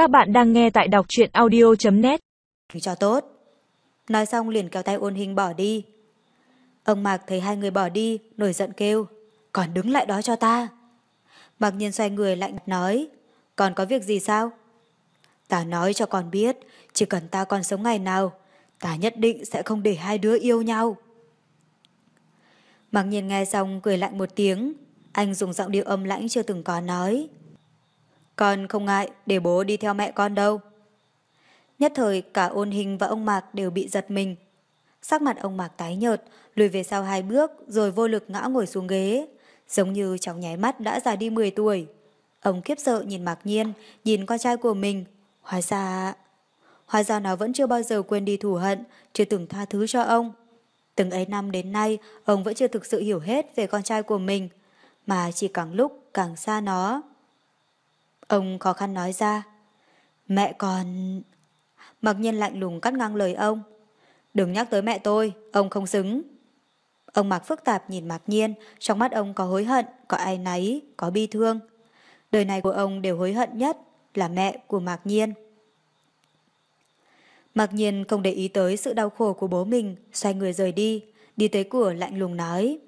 Các bạn đang nghe tại đọc truyện audio.net Cho tốt. Nói xong liền kéo tay ôn hình bỏ đi. Ông Mạc thấy hai người bỏ đi, nổi giận kêu. Còn đứng lại đó cho ta. Mạc nhiên xoay người lạnh nói. Còn có việc gì sao? Ta nói cho con biết, chỉ cần ta còn sống ngày nào, ta nhất định sẽ không để hai đứa yêu nhau. Mạc nhiên nghe xong cười lạnh một tiếng, anh dùng giọng điệu âm lãnh chưa từng có nói. Con không ngại để bố đi theo mẹ con đâu. Nhất thời cả ôn hình và ông Mạc đều bị giật mình. Sắc mặt ông Mạc tái nhợt, lùi về sau hai bước rồi vô lực ngã ngồi xuống ghế. Giống như trong nháy mắt đã già đi 10 tuổi. Ông kiếp sợ nhìn Mạc Nhiên, nhìn con trai của mình. Hóa ra... Hóa ra nó vẫn chưa bao giờ quên đi thù hận, chưa từng tha thứ cho ông. Từng ấy năm đến nay, ông vẫn chưa thực sự hiểu hết về con trai của mình, mà chỉ càng lúc càng xa nó. Ông khó khăn nói ra. Mẹ còn... Mặc nhiên lạnh lùng cắt ngang lời ông. Đừng nhắc tới mẹ tôi, ông không xứng. Ông mặc phức tạp nhìn Mạc Nhiên, trong mắt ông có hối hận, có ai náy, có bi thương. Đời này của ông đều hối hận nhất là mẹ của Mạc Nhiên. Mạc Nhiên không để ý tới sự đau khổ của bố mình, xoay người rời đi, đi tới cửa lạnh lùng nói.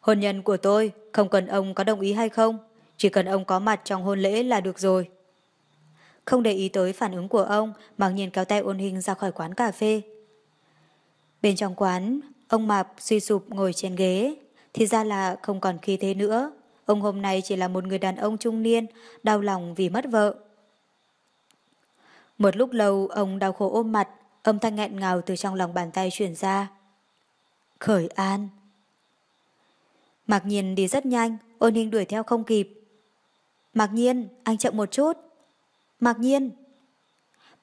Hôn nhân của tôi, không cần ông có đồng ý hay không, chỉ cần ông có mặt trong hôn lễ là được rồi. Không để ý tới phản ứng của ông, Mạc Nhiên kéo tay ôn hình ra khỏi quán cà phê. Bên trong quán, ông Mạp suy sụp ngồi trên ghế, thì ra là không còn khí thế nữa. Ông hôm nay chỉ là một người đàn ông trung niên, đau lòng vì mất vợ. Một lúc lâu, ông đau khổ ôm mặt, âm thanh nghẹn ngào từ trong lòng bàn tay chuyển ra. Khởi an. Mạc Nhiên đi rất nhanh, ôn hình đuổi theo không kịp. Mạc Nhiên, anh chậm một chút. Mạc Nhiên.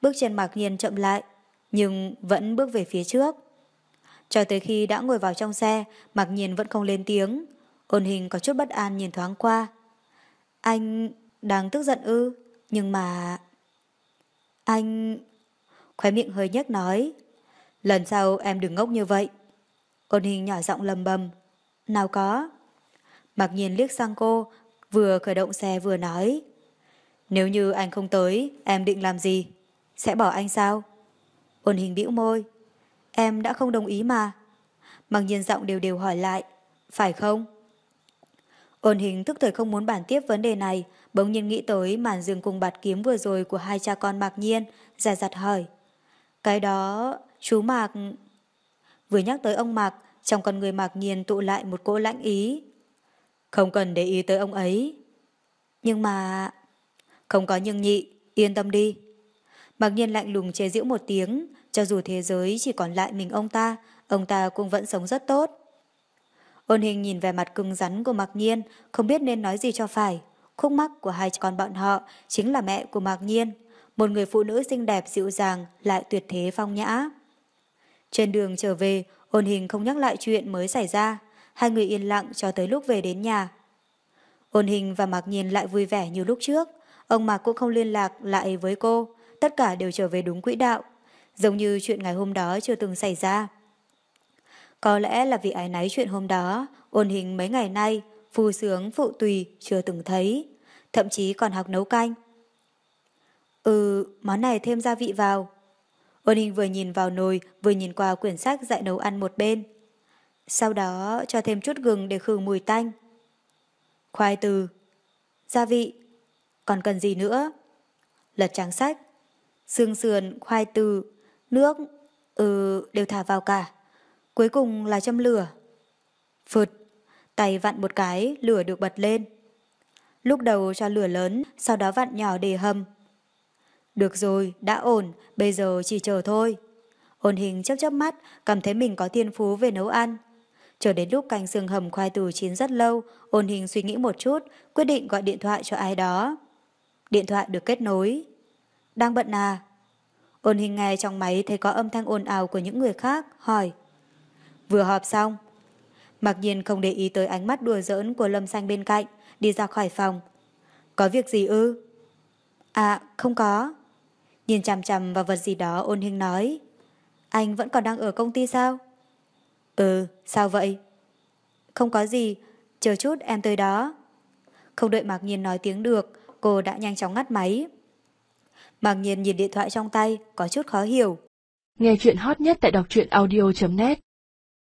Bước chân Mạc Nhiên chậm lại, nhưng vẫn bước về phía trước. Cho tới khi đã ngồi vào trong xe, Mạc Nhiên vẫn không lên tiếng. Ôn hình có chút bất an nhìn thoáng qua. Anh đang tức giận ư, nhưng mà... Anh... Khóe miệng hơi nhếch nói. Lần sau em đừng ngốc như vậy. Ôn hình nhỏ giọng lầm bầm. Nào có. Mạc Nhiên liếc sang cô, vừa khởi động xe vừa nói. Nếu như anh không tới, em định làm gì? Sẽ bỏ anh sao? Ôn hình bĩu môi. Em đã không đồng ý mà. Mặc nhiên giọng đều đều hỏi lại. Phải không? Ôn hình thức thời không muốn bản tiếp vấn đề này, bỗng nhiên nghĩ tới màn giường cùng bạt kiếm vừa rồi của hai cha con Mạc Nhiên, dài dặt hỏi. Cái đó, chú Mạc... Vừa nhắc tới ông Mạc, trong con người Mạc Nhiên tụ lại một cỗ lãnh ý. Không cần để ý tới ông ấy. Nhưng mà... Không có nhưng nhị, yên tâm đi. mặc Nhiên lạnh lùng chế giễu một tiếng, cho dù thế giới chỉ còn lại mình ông ta, ông ta cũng vẫn sống rất tốt. Ôn hình nhìn về mặt cứng rắn của Mạc Nhiên, không biết nên nói gì cho phải. Khúc mắc của hai con bọn họ chính là mẹ của Mạc Nhiên, một người phụ nữ xinh đẹp dịu dàng lại tuyệt thế phong nhã. Trên đường trở về, ôn hình không nhắc lại chuyện mới xảy ra, hai người yên lặng cho tới lúc về đến nhà. Ôn hình và Mạc Nhiên lại vui vẻ như lúc trước, ông Mạc cũng không liên lạc lại với cô, tất cả đều trở về đúng quỹ đạo, giống như chuyện ngày hôm đó chưa từng xảy ra. Có lẽ là vì ái náy chuyện hôm đó, ôn hình mấy ngày nay, phù sướng phụ tùy chưa từng thấy, thậm chí còn học nấu canh. Ừ, món này thêm gia vị vào. Ôn hình vừa nhìn vào nồi, vừa nhìn qua quyển sách dạy nấu ăn một bên. Sau đó cho thêm chút gừng để khử mùi tanh. Khoai từ. Gia vị. Còn cần gì nữa? Lật trang sách. Xương sườn, khoai từ, nước, ừ, đều thả vào cả. Cuối cùng là châm lửa. Phượt, tay vặn một cái, lửa được bật lên. Lúc đầu cho lửa lớn, sau đó vặn nhỏ để hầm. Được rồi, đã ổn, bây giờ chỉ chờ thôi. Ôn hình chấp chấp mắt, cảm thấy mình có thiên phú về nấu ăn. Chờ đến lúc canh xương hầm khoai tù chín rất lâu, ôn hình suy nghĩ một chút, quyết định gọi điện thoại cho ai đó. Điện thoại được kết nối. Đang bận à? Ôn hình nghe trong máy thấy có âm thanh ồn ào của những người khác, hỏi. Vừa họp xong. Mặc nhiên không để ý tới ánh mắt đùa giỡn của Lâm Xanh bên cạnh, đi ra khỏi phòng. Có việc gì ư? À, không có. Nhìn chằm chằm vào vật gì đó ôn hình nói. Anh vẫn còn đang ở công ty sao? Ừ, sao vậy? Không có gì, chờ chút em tới đó. Không đợi Mạc Nhiên nói tiếng được, cô đã nhanh chóng ngắt máy. Mạc nhiên nhìn điện thoại trong tay, có chút khó hiểu. Nghe chuyện hot nhất tại đọc truyện audio.net